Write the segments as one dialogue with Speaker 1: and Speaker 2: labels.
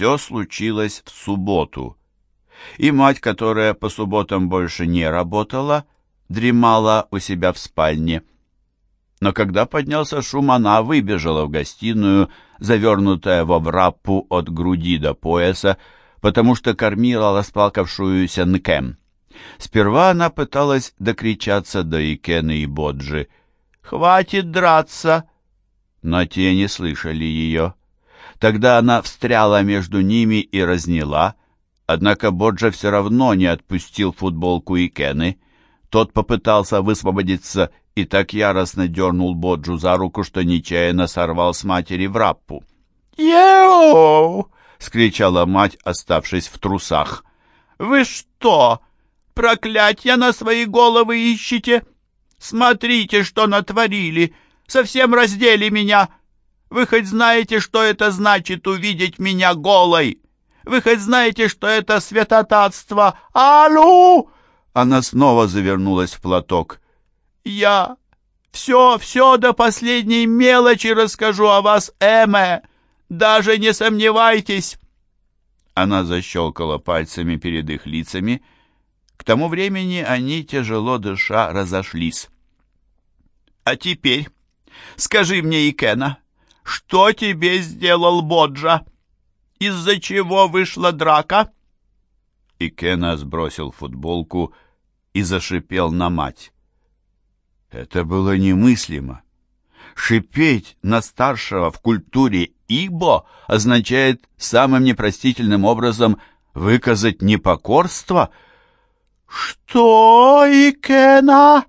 Speaker 1: все случилось в субботу. И мать, которая по субботам больше не работала, дремала у себя в спальне. Но когда поднялся шум, она выбежала в гостиную, завернутая во враппу от груди до пояса, потому что кормила расплакавшуюся Нкем. Сперва она пыталась докричаться до Икены и Боджи. «Хватит драться!» Но те не слышали ее. Тогда она встряла между ними и разняла, однако Боджа все равно не отпустил футболку Икены. Тот попытался высвободиться и так яростно дернул Боджу за руку, что нечаянно сорвал с матери в раппу.
Speaker 2: «Еу!»
Speaker 1: — скричала мать, оставшись в трусах.
Speaker 2: «Вы что, проклятья на свои головы ищете? Смотрите, что натворили! Совсем раздели меня! Вы хоть знаете, что это значит увидеть меня голой? Вы хоть знаете, что это святотатство? Аллу!»
Speaker 1: Она снова завернулась в платок.
Speaker 2: «Я все, все до последней мелочи расскажу о вас, Эме. Даже не сомневайтесь!»
Speaker 1: Она защелкала пальцами перед их лицами. К тому времени они, тяжело дыша, разошлись.
Speaker 2: «А теперь скажи мне, Икена, что тебе сделал Боджа? Из-за чего вышла драка?»
Speaker 1: Икена сбросил футболку и зашипел на мать. Это было немыслимо. Шипеть на старшего в культуре «ибо» означает самым непростительным образом выказать непокорство.
Speaker 2: «Что, Икена?»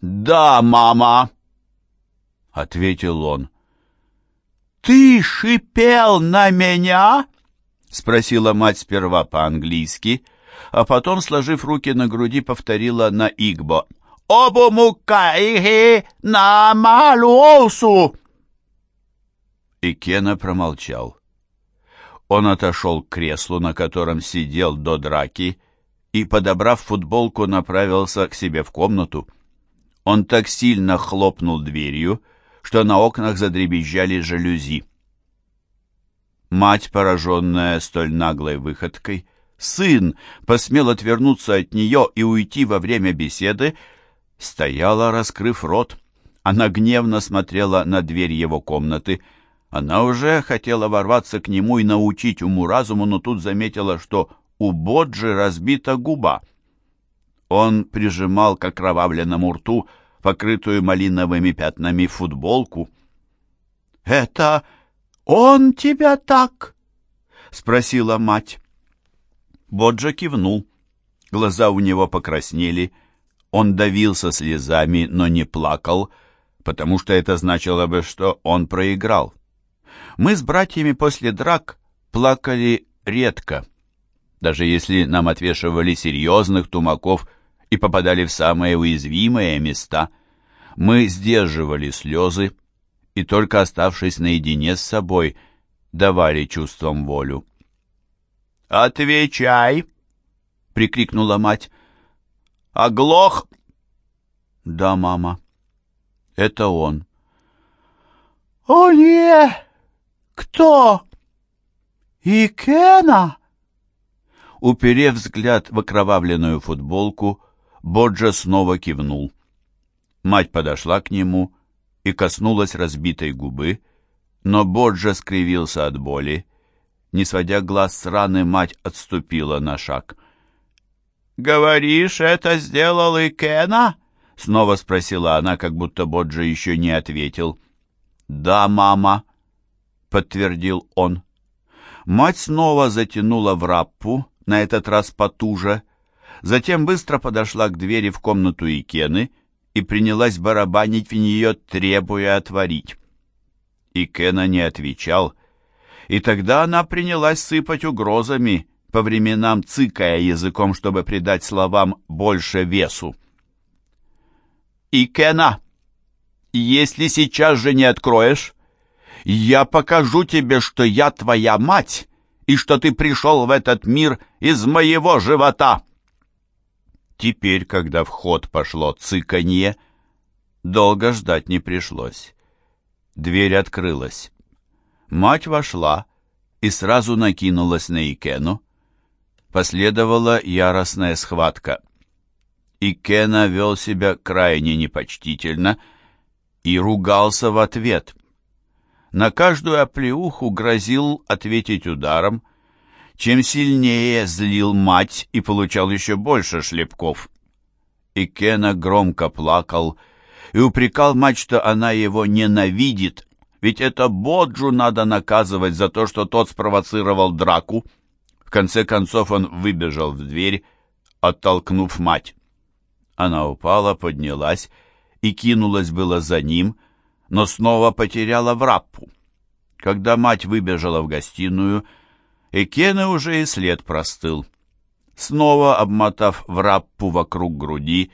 Speaker 1: «Да, мама», — ответил он.
Speaker 2: «Ты шипел на меня?»
Speaker 1: — спросила мать сперва по-английски, а потом, сложив руки на груди, повторила на «игбо».
Speaker 2: «Обумукаихи на малуосу!»
Speaker 1: И Кена промолчал. Он отошел к креслу, на котором сидел до драки, и, подобрав футболку, направился к себе в комнату. Он так сильно хлопнул дверью, что на окнах задребезжали жалюзи. Мать, пораженная столь наглой выходкой, сын посмел отвернуться от нее и уйти во время беседы, стояла, раскрыв рот. Она гневно смотрела на дверь его комнаты. Она уже хотела ворваться к нему и научить уму-разуму, но тут заметила, что у Боджи разбита губа. Он прижимал к окровавленному рту покрытую малиновыми пятнами футболку.
Speaker 2: «Это он тебя так?» — спросила мать.
Speaker 1: Боджа кивнул. Глаза у него покраснели. Он давился слезами, но не плакал, потому что это значило бы, что он проиграл. Мы с братьями после драк плакали редко, даже если нам отвешивали серьезных тумаков и попадали в самые уязвимые места. Мы сдерживали слезы и, только оставшись наедине с собой, давали чувствам волю.
Speaker 2: «Отвечай!» — прикрикнула мать. «Оглох!»
Speaker 1: «Да, мама, это он».
Speaker 2: «О, не! Кто? Икена?»
Speaker 1: Уперев взгляд в окровавленную футболку, Боджа снова кивнул. Мать подошла к нему и коснулась разбитой губы, но Боджа скривился от боли. Не сводя глаз с раны, мать отступила на шаг.
Speaker 2: «Говоришь, это сделал и Кена?»
Speaker 1: — снова спросила она, как будто Боджа еще не ответил. «Да, мама», — подтвердил он. Мать снова затянула в раппу, на этот раз потуже, затем быстро подошла к двери в комнату Икены и принялась барабанить в нее, требуя отворить. Икена не отвечал, и тогда она принялась сыпать угрозами, по временам цыкая языком, чтобы придать словам больше весу.
Speaker 2: «Икена, если сейчас же не откроешь, я покажу тебе, что я твоя мать и что ты пришел в этот мир из моего живота!»
Speaker 1: Теперь, когда в ход пошло цыканье, долго ждать не пришлось. Дверь открылась. Мать вошла и сразу накинулась на Икену. Последовала яростная схватка. Икена вел себя крайне непочтительно и ругался в ответ. На каждую оплеуху грозил ответить ударом, чем сильнее злил мать и получал еще больше шлепков. Икена громко плакал и упрекал мать, что она его ненавидит, ведь это Боджу надо наказывать за то, что тот спровоцировал драку. В конце концов он выбежал в дверь, оттолкнув мать. Она упала, поднялась и кинулась было за ним, но снова потеряла враппу. Когда мать выбежала в гостиную, Экена уже и след простыл. Снова обмотав враппу вокруг груди,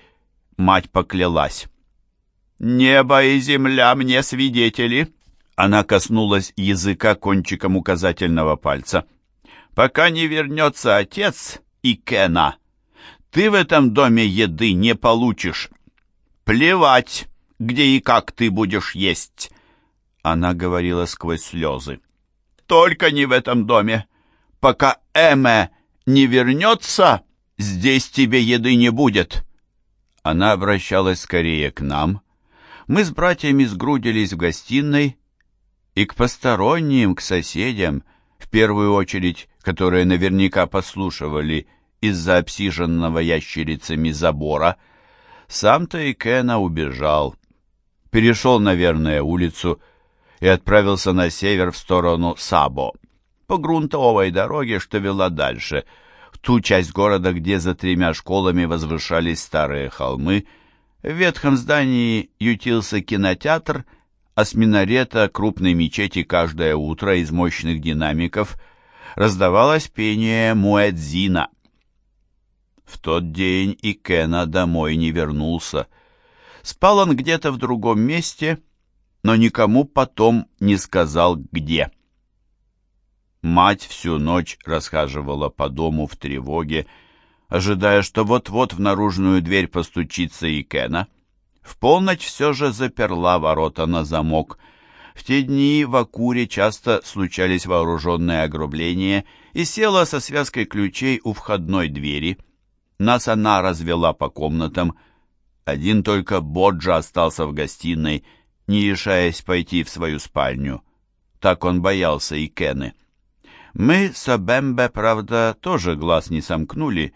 Speaker 1: мать поклялась. «Небо и земля мне свидетели!» Она коснулась языка кончиком указательного пальца. «Пока не вернется отец и Кена, ты в этом доме еды не получишь. Плевать, где и как ты будешь есть!» Она говорила сквозь слезы. «Только не в этом доме. Пока Эме не вернется, здесь тебе еды не будет». Она обращалась скорее к нам. Мы с братьями сгрудились в гостиной, и к посторонним, к соседям, в первую очередь, которые наверняка послушивали из-за обсиженного ящерицами забора, сам-то и Кена убежал. Перешел, наверное, улицу и отправился на север в сторону Сабо, по грунтовой дороге, что вела дальше, в ту часть города, где за тремя школами возвышались старые холмы, в ветхом здании ютился кинотеатр — а с минарета крупной мечети каждое утро из мощных динамиков раздавалось пение Муэдзина. В тот день и Кена домой не вернулся. Спал он где-то в другом месте, но никому потом не сказал, где. Мать всю ночь расхаживала по дому в тревоге, ожидая, что вот-вот в наружную дверь постучится и Кена — в полночь все же заперла ворота на замок. В те дни в Акуре часто случались вооруженные ограбления и села со связкой ключей у входной двери. Нас она развела по комнатам. Один только Боджа остался в гостиной, не решаясь пойти в свою спальню. Так он боялся и Кены. Мы с Абембе, правда, тоже глаз не сомкнули,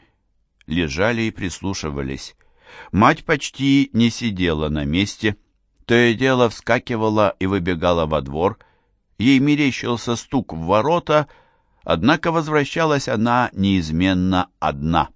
Speaker 1: лежали и прислушивались. Мать почти не сидела на месте, то и дело вскакивала и выбегала во двор. Ей мерещился стук в ворота, однако возвращалась она неизменно одна.